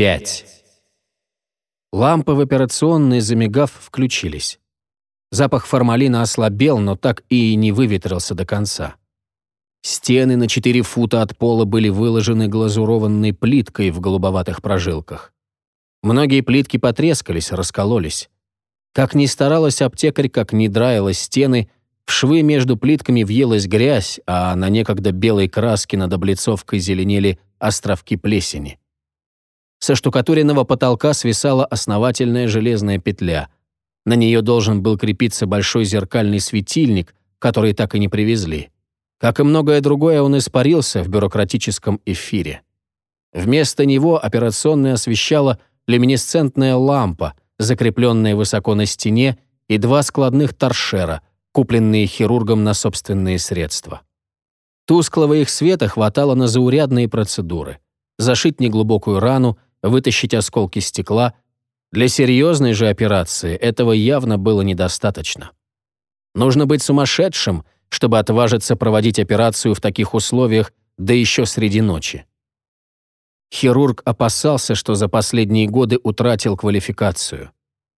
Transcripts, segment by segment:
Пять. Лампы в операционной, замигав, включились. Запах формалина ослабел, но так и не выветрился до конца. Стены на 4 фута от пола были выложены глазурованной плиткой в голубоватых прожилках. Многие плитки потрескались, раскололись. Как ни старалась аптекарь, как ни драила стены, в швы между плитками въелась грязь, а на некогда белой краске над облицовкой зеленели островки плесени. Со штукатуренного потолка свисала основательная железная петля. На нее должен был крепиться большой зеркальный светильник, который так и не привезли. Как и многое другое, он испарился в бюрократическом эфире. Вместо него операционная освещала люминесцентная лампа, закрепленная высоко на стене, и два складных торшера, купленные хирургом на собственные средства. Тусклого их света хватало на заурядные процедуры. Зашить неглубокую рану, вытащить осколки стекла. Для серьезной же операции этого явно было недостаточно. Нужно быть сумасшедшим — чтобы отважиться проводить операцию в таких условиях, да еще среди ночи. Хирург опасался, что за последние годы утратил квалификацию.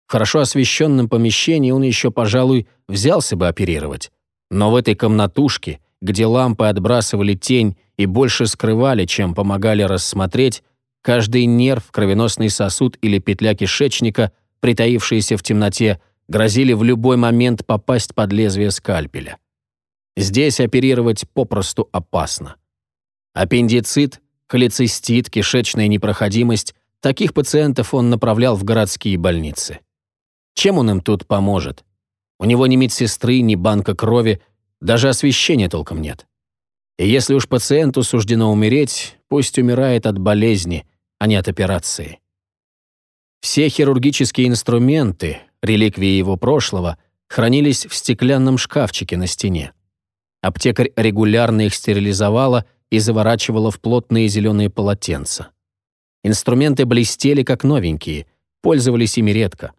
В хорошо освещенном помещении он еще, пожалуй, взялся бы оперировать. Но в этой комнатушке, где лампы отбрасывали тень и больше скрывали, чем помогали рассмотреть, каждый нерв, кровеносный сосуд или петля кишечника, притаившиеся в темноте, грозили в любой момент попасть под лезвие скальпеля. Здесь оперировать попросту опасно. Аппендицит, холецистит, кишечная непроходимость – таких пациентов он направлял в городские больницы. Чем он им тут поможет? У него ни медсестры, ни банка крови, даже освещения толком нет. И если уж пациенту суждено умереть, пусть умирает от болезни, а не от операции. Все хирургические инструменты, реликвии его прошлого, хранились в стеклянном шкафчике на стене. Аптекарь регулярно их стерилизовала и заворачивала в плотные зеленые полотенца. Инструменты блестели как новенькие, пользовались ими редко.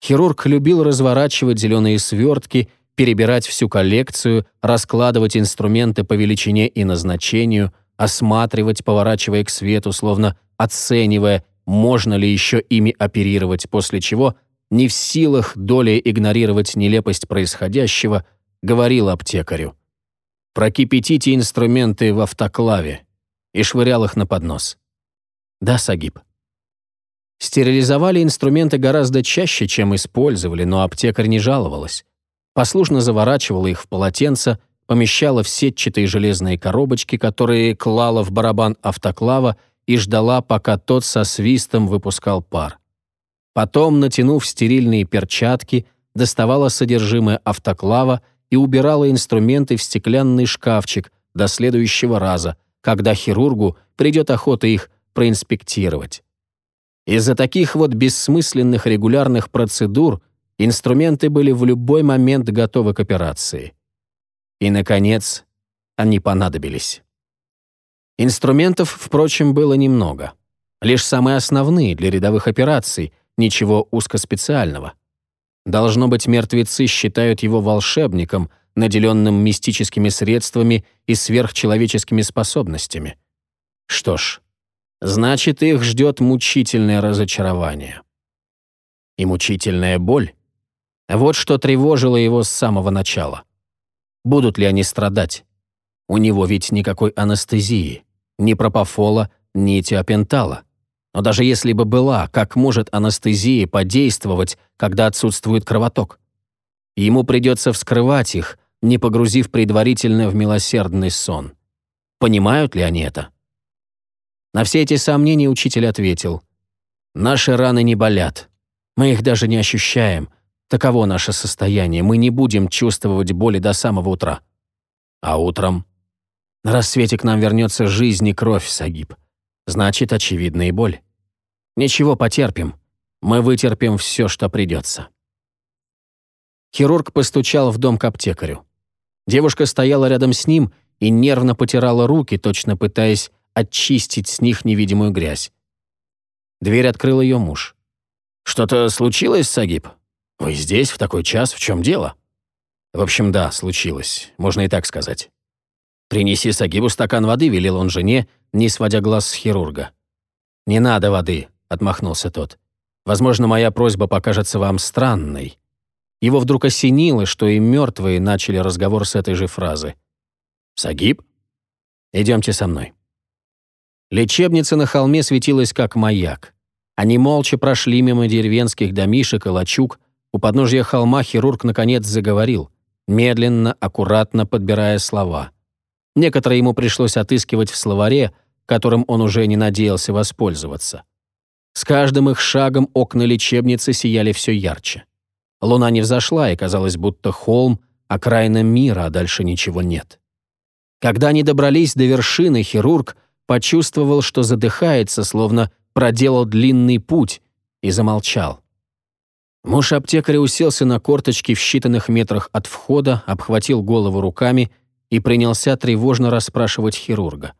Хирург любил разворачивать зеленые свертки, перебирать всю коллекцию, раскладывать инструменты по величине и назначению, осматривать, поворачивая к свету, словно оценивая, можно ли еще ими оперировать, после чего, не в силах долей игнорировать нелепость происходящего, говорил аптекарю. Прокипятите инструменты в автоклаве и швырял их на поднос. Да, Сагиб. Стерилизовали инструменты гораздо чаще, чем использовали, но аптекарь не жаловалась. Послушно заворачивала их в полотенце, помещала в сетчатые железные коробочки, которые клала в барабан автоклава и ждала, пока тот со свистом выпускал пар. Потом, натянув стерильные перчатки, доставала содержимое автоклава и убирала инструменты в стеклянный шкафчик до следующего раза, когда хирургу придет охота их проинспектировать. Из-за таких вот бессмысленных регулярных процедур инструменты были в любой момент готовы к операции. И, наконец, они понадобились. Инструментов, впрочем, было немного. Лишь самые основные для рядовых операций, ничего узкоспециального. Должно быть, мертвецы считают его волшебником, наделенным мистическими средствами и сверхчеловеческими способностями. Что ж, значит, их ждет мучительное разочарование. И мучительная боль. Вот что тревожило его с самого начала. Будут ли они страдать? У него ведь никакой анестезии, ни пропофола, ни теопентала. Но даже если бы была, как может анестезия подействовать, когда отсутствует кровоток? Ему придется вскрывать их, не погрузив предварительно в милосердный сон. Понимают ли они это? На все эти сомнения учитель ответил. «Наши раны не болят. Мы их даже не ощущаем. Таково наше состояние. Мы не будем чувствовать боли до самого утра. А утром? На рассвете к нам вернется жизнь и кровь, Сагиб. Значит, очевидна и боль. Ничего, потерпим. Мы вытерпим все, что придется. Хирург постучал в дом к аптекарю. Девушка стояла рядом с ним и нервно потирала руки, точно пытаясь очистить с них невидимую грязь. Дверь открыл ее муж. «Что-то случилось, Сагиб? Вы здесь в такой час? В чем дело?» «В общем, да, случилось. Можно и так сказать». «Принеси Сагибу стакан воды», — велел он жене, не сводя глаз с хирурга. «Не надо воды», — отмахнулся тот. «Возможно, моя просьба покажется вам странной». Его вдруг осенило, что и мертвые начали разговор с этой же фразы. «Сагиб? Идемте со мной». Лечебница на холме светилась как маяк. Они молча прошли мимо деревенских домишек и лачуг. У подножья холма хирург наконец заговорил, медленно, аккуратно подбирая слова. Некоторые ему пришлось отыскивать в словаре, которым он уже не надеялся воспользоваться. С каждым их шагом окна лечебницы сияли все ярче. Луна не взошла, и казалось, будто холм — окраина мира, а дальше ничего нет. Когда они добрались до вершины, хирург почувствовал, что задыхается, словно проделал длинный путь, и замолчал. Муж аптекаря уселся на корточки в считанных метрах от входа, обхватил голову руками и принялся тревожно расспрашивать хирурга.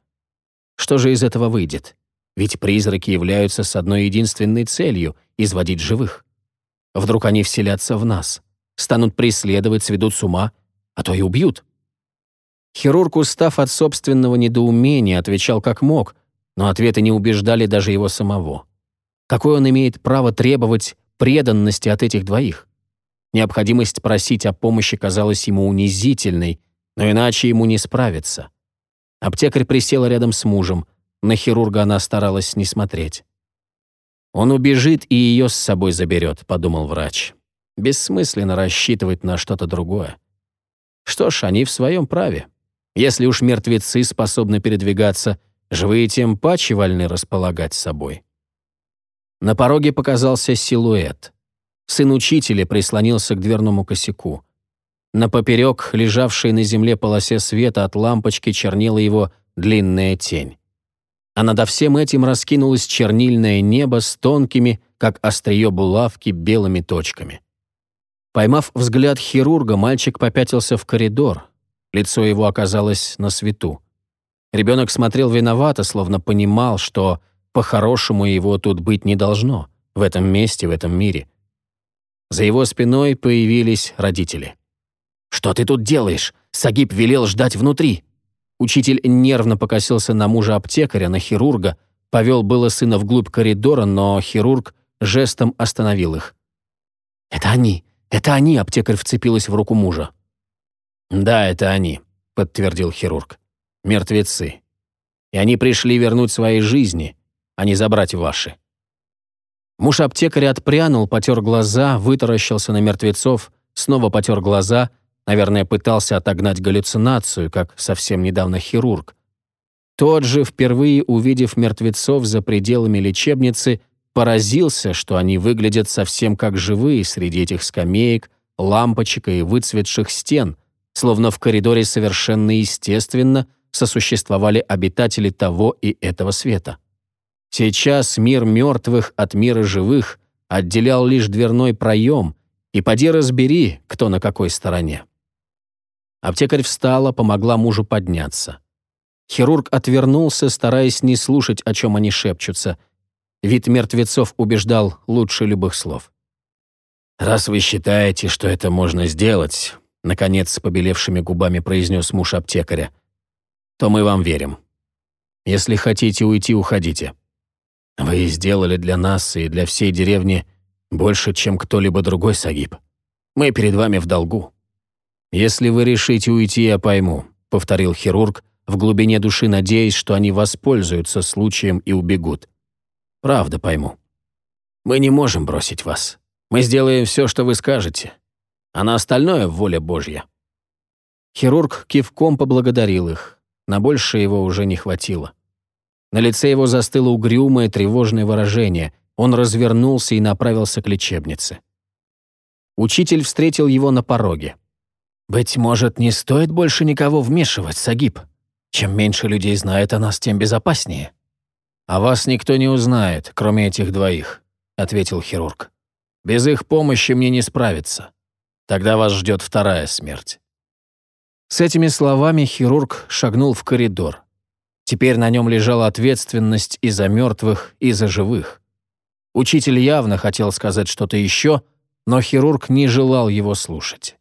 Что же из этого выйдет? Ведь призраки являются с одной единственной целью — изводить живых. Вдруг они вселятся в нас, станут преследовать, сведут с ума, а то и убьют. Хирург, устав от собственного недоумения, отвечал как мог, но ответы не убеждали даже его самого. Какое он имеет право требовать преданности от этих двоих? Необходимость просить о помощи казалась ему унизительной, но иначе ему не справиться. Аптекарь присела рядом с мужем, на хирурга она старалась не смотреть. «Он убежит и ее с собой заберет», — подумал врач. «Бессмысленно рассчитывать на что-то другое». Что ж, они в своем праве. Если уж мертвецы способны передвигаться, живые тем паче вольны располагать собой. На пороге показался силуэт. Сын учителя прислонился к дверному косяку. На поперек, лежавшей на земле полосе света от лампочки, чернела его длинная тень. А над всем этим раскинулось чернильное небо с тонкими, как острие булавки, белыми точками. Поймав взгляд хирурга, мальчик попятился в коридор, Лицо его оказалось на свету. Ребенок смотрел виновато, словно понимал, что по-хорошему его тут быть не должно, в этом месте, в этом мире. За его спиной появились родители. «Что ты тут делаешь? Сагиб велел ждать внутри». Учитель нервно покосился на мужа аптекаря, на хирурга, повел было сына вглубь коридора, но хирург жестом остановил их. «Это они! Это они!» — аптекарь вцепилась в руку мужа. «Да, это они», — подтвердил хирург. «Мертвецы. И они пришли вернуть свои жизни, а не забрать ваши». Муж аптекаря отпрянул, потер глаза, вытаращился на мертвецов, снова потер глаза, наверное, пытался отогнать галлюцинацию, как совсем недавно хирург. Тот же, впервые увидев мертвецов за пределами лечебницы, поразился, что они выглядят совсем как живые среди этих скамеек, лампочек и выцветших стен — словно в коридоре совершенно естественно сосуществовали обитатели того и этого света. Сейчас мир мертвых от мира живых отделял лишь дверной проем, и поди разбери, кто на какой стороне. Аптекарь встала, помогла мужу подняться. Хирург отвернулся, стараясь не слушать, о чем они шепчутся. Вид мертвецов убеждал лучше любых слов. «Раз вы считаете, что это можно сделать, наконец с побелевшими губами произнес муж аптекаря, то мы вам верим. Если хотите уйти, уходите. Вы сделали для нас и для всей деревни больше, чем кто-либо другой, Сагиб. Мы перед вами в долгу. Если вы решите уйти, я пойму, повторил хирург, в глубине души надеясь, что они воспользуются случаем и убегут. Правда пойму. Мы не можем бросить вас. Мы сделаем все, что вы скажете а на остальное — воля Божья». Хирург кивком поблагодарил их. На больше его уже не хватило. На лице его застыло угрюмое, тревожное выражение. Он развернулся и направился к лечебнице. Учитель встретил его на пороге. «Быть может, не стоит больше никого вмешивать, Сагиб. Чем меньше людей знает о нас, тем безопаснее». «А вас никто не узнает, кроме этих двоих», — ответил хирург. «Без их помощи мне не справиться. Тогда вас ждет вторая смерть». С этими словами хирург шагнул в коридор. Теперь на нем лежала ответственность и за мертвых, и за живых. Учитель явно хотел сказать что-то еще, но хирург не желал его слушать.